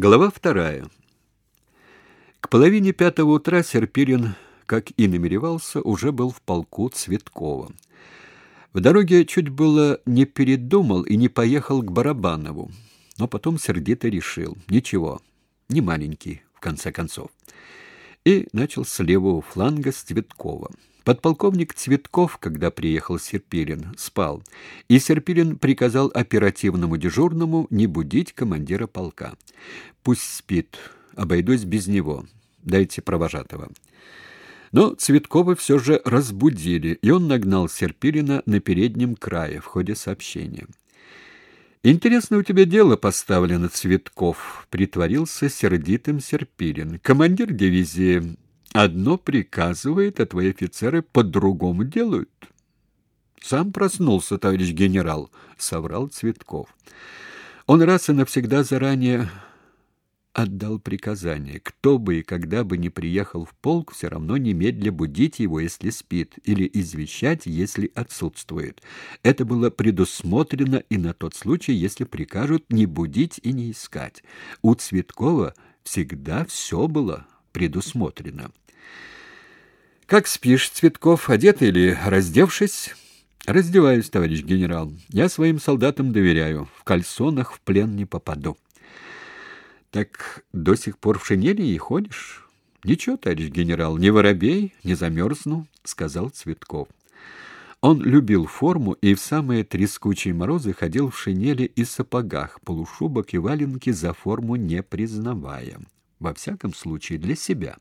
Глава вторая. К половине пятого утра Серпирин, как и намеревался, уже был в полку Цветкова. В дороге чуть было не передумал и не поехал к Барабанову, но потом сердито решил: ничего, не маленький в конце концов. И начал с левого фланга с Цветкова. Подполковник Цветков, когда приехал Серпилин, спал, и Серпилин приказал оперативному дежурному не будить командира полка. Пусть спит, обойдусь без него. Дайте провожатого. Но Цветкова все же разбудили, и он нагнал Серпилина на переднем крае в ходе сообщения. Интересно у тебя дело поставлено, Цветков, притворился сердитым Серпилин. Командир дивизии Одно приказывает, а твои офицеры по-другому делают. Сам проснулся, товарищ генерал, соврал Цветков. Он раз и навсегда заранее отдал приказание. Кто бы и когда бы ни приехал в полк, все равно немедля будить его, если спит, или извещать, если отсутствует. Это было предусмотрено и на тот случай, если прикажут не будить и не искать. У Цветкова всегда все было предусмотрено. Как спишь, Цветков, одет или раздевшись? Раздеваюсь, товарищ генерал. Я своим солдатам доверяю. В кальсонах в плен не попаду. Так до сих пор в шинели и ходишь? Ничего, товарищ генерал, не воробей, не замерзну, сказал Цветков. Он любил форму и в самые трескучие морозы ходил в шинели и сапогах, полушубок и валенки за форму не признавая во всяком случае для себя.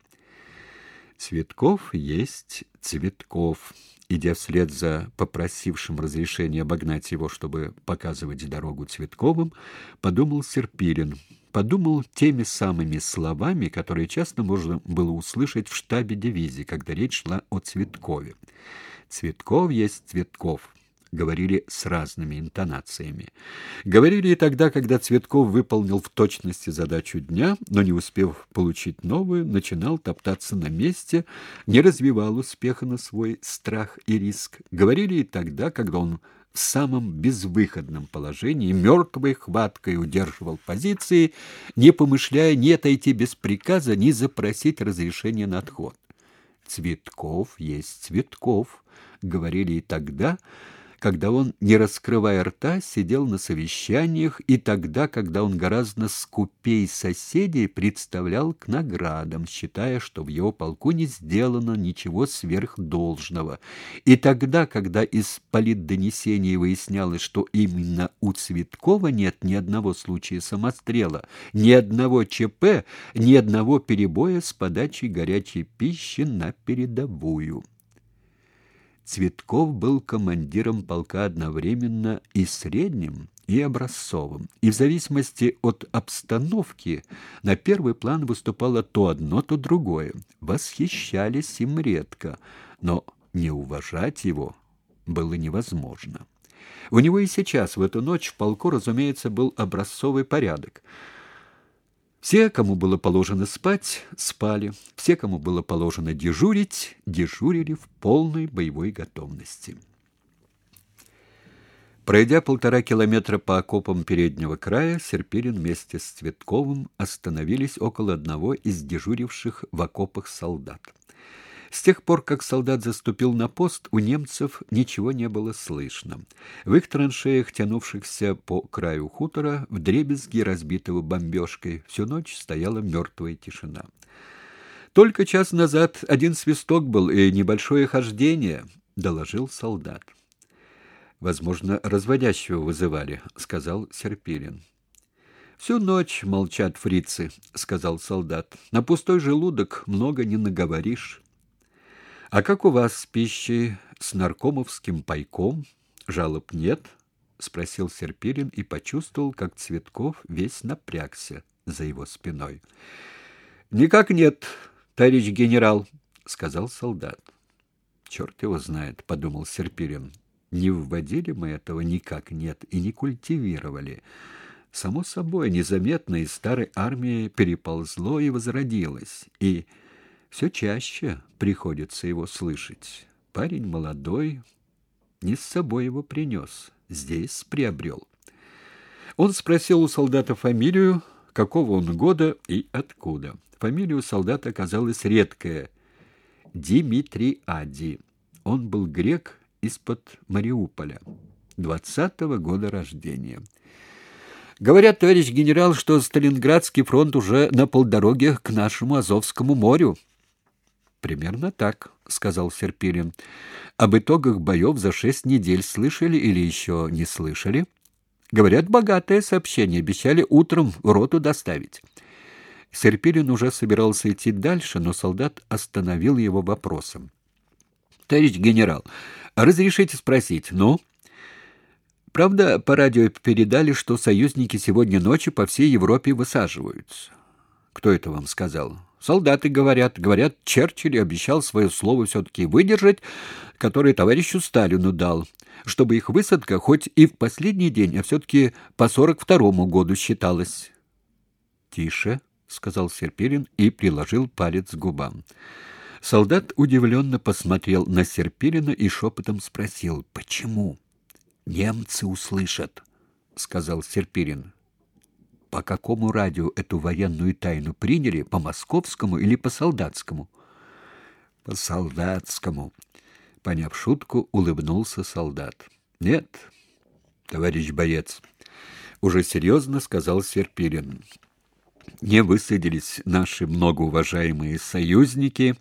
Цветков есть Цветков. Идя вслед за попросившим разрешения обогнать его, чтобы показывать дорогу Цветковым, подумал Серпилин. Подумал теми самыми словами, которые часто можно было услышать в штабе дивизии, когда речь шла о Цветкове. Цветков есть Цветков говорили с разными интонациями. Говорили и тогда, когда Цветков выполнил в точности задачу дня, но не успев получить новую, начинал топтаться на месте, не развивал успеха на свой страх и риск. Говорили и тогда, когда он в самом безвыходном положении мертвой хваткой удерживал позиции, не помышляя ни отойти без приказа, ни запросить разрешения на отход. Цветков есть Цветков, говорили и тогда, когда он, не раскрывая рта, сидел на совещаниях, и тогда, когда он гораздо скупей соседей представлял к наградам, считая, что в его полку не сделано ничего сверхдолжного, и тогда, когда из политдонесений выяснялось, что именно у Цветкова нет ни одного случая самострела, ни одного ЧП, ни одного перебоя с подачей горячей пищи на передовую. Цветков был командиром полка одновременно и средним, и образцовым, и в зависимости от обстановки на первый план выступало то одно, то другое. Восхищались им редко, но не уважать его было невозможно. У него и сейчас в эту ночь в полку, разумеется, был образцовый порядок – все, кому было положено спать, спали. Все, кому было положено дежурить, дежурили в полной боевой готовности. Пройдя полтора километра по окопам переднего края, Серпилин вместе с Цветковым остановились около одного из дежуривших в окопах солдат. С тех пор, как солдат заступил на пост, у немцев ничего не было слышно. В их траншеях, тянувшихся по краю хутора, в дребезги разбитого бомбежкой, всю ночь стояла мертвая тишина. Только час назад один свисток был и небольшое хождение, доложил солдат. Возможно, разводящего вызывали, сказал Серпилин. Всю ночь молчат фрицы, сказал солдат. На пустой желудок много не наговоришь. А как у вас с пищей с наркомовским пайком? Жалоб нет? спросил Серпилин и почувствовал, как Цветков весь напрягся за его спиной. Никак нет, товарищ генерал, сказал солдат. «Черт его знает, подумал Серпилин. Не вводили мы этого никак нет и не культивировали. Само собой, незаметно из старой армии переползло и возродилось. И все чаще приходится его слышать. Парень молодой, не с собой его принес, здесь приобрел. Он спросил у солдата фамилию, какого он года и откуда. Фамилия у солдата оказалась редкая — Димитриади. Он был грек из-под Мариуполя, двадцатого года рождения. Говорят, товарищ генерал, что Сталинградский фронт уже на полдороге к нашему Азовскому морю. Примерно так, сказал Серпилин. Об итогах боев за шесть недель слышали или еще не слышали? Говорят, богатое сообщение, обещали утром в роту доставить. Серпилин уже собирался идти дальше, но солдат остановил его вопросом. Товарищ генерал, разрешите спросить, ну? Правда, по радио передали, что союзники сегодня ночью по всей Европе высаживаются. Кто это вам сказал? Солдаты говорят. Говорят, Черчилль обещал свое слово все-таки выдержать, которое товарищу Сталину дал, чтобы их высадка хоть и в последний день, а все-таки по сорок второму году считалась. «Тише», — сказал Серпилин и приложил палец к губам. Солдат удивленно посмотрел на Серпилина и шепотом спросил, «Почему?» «Немцы услышат», — сказал Серпилин. «По какому радио эту военную тайну приняли? По московскому или по солдатскому?» «По солдатскому», — поняв шутку, улыбнулся солдат. «Нет, товарищ боец», — уже серьезно сказал Серпилин. «Не высадились наши многоуважаемые союзники»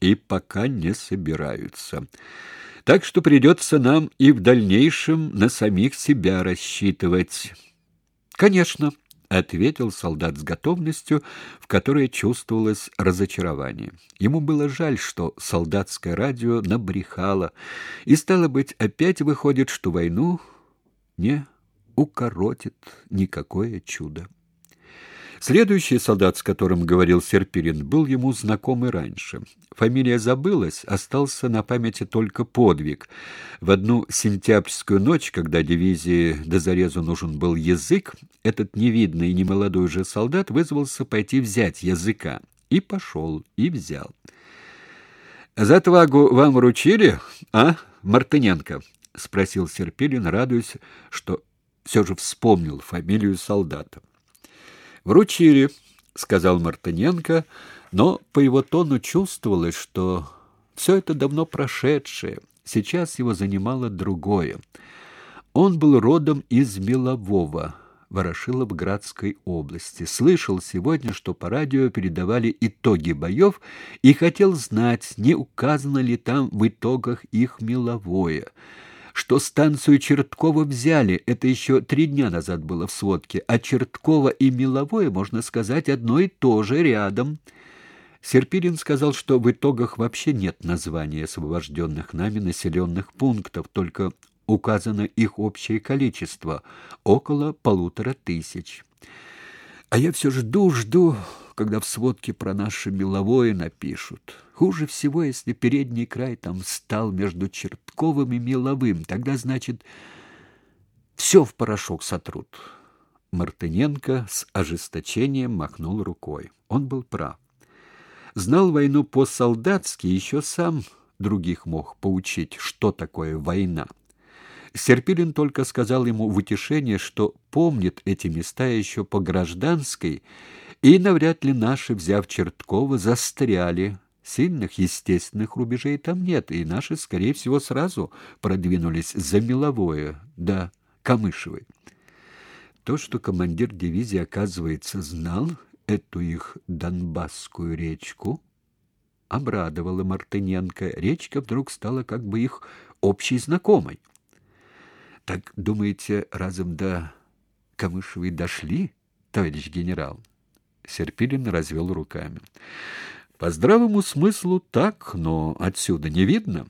и пока не собираются. Так что придется нам и в дальнейшем на самих себя рассчитывать. Конечно, ответил солдат с готовностью, в которой чувствовалось разочарование. Ему было жаль, что солдатское радио набрехало, и стало быть, опять выходит, что войну не укоротит никакое чудо. Следующий солдат, с которым говорил Серпирин, был ему знаком и раньше. Фамилия забылась, остался на памяти только подвиг. В одну сентябрьскую ночь, когда дивизии до зарезу нужен был язык, этот невидный и немолодой же солдат вызвался пойти взять языка. И пошел, и взял. «За отвагу вам вручили, а, Мартыненко?» — спросил Серпилин, радуясь, что все же вспомнил фамилию солдата. Вручили, сказал Мартыненко, но по его тону чувствовалось, что все это давно прошедшее. Сейчас его занимало другое. Он был родом из Мелового, Ворошиловградской области. Слышал сегодня, что по радио передавали итоги боев и хотел знать, не указано ли там в итогах их меловое что станцию Черткова взяли. Это еще три дня назад было в сводке. А Черткова и Меловое, можно сказать, одно и то же рядом. Серпирин сказал, что в итогах вообще нет названия освобожденных нами населенных пунктов, только указано их общее количество — около полутора тысяч. А я все жду, жду, когда в сводке про наше меловое напишут. Хуже всего, если передний край там стал между Чертковым и Меловым. Тогда, значит, все в порошок сотрут. Мартыненко с ожесточением махнул рукой. Он был прав. Знал войну по-солдатски, еще сам других мог поучить, что такое война. Серпилин только сказал ему в утешение, что помнит эти места еще по гражданской, и навряд ли наши, взяв Черткова, застряли. Сильных естественных рубежей там нет, и наши, скорее всего, сразу продвинулись за Меловое, да Камышевой. То, что командир дивизии, оказывается, знал эту их Донбасскую речку, обрадовало Мартыненко. Речка вдруг стала как бы их общей знакомой. Так, думаете, разом до Камышевой дошли, товарищ генерал? Серпилин развел руками. По здравому смыслу так, но отсюда не видно.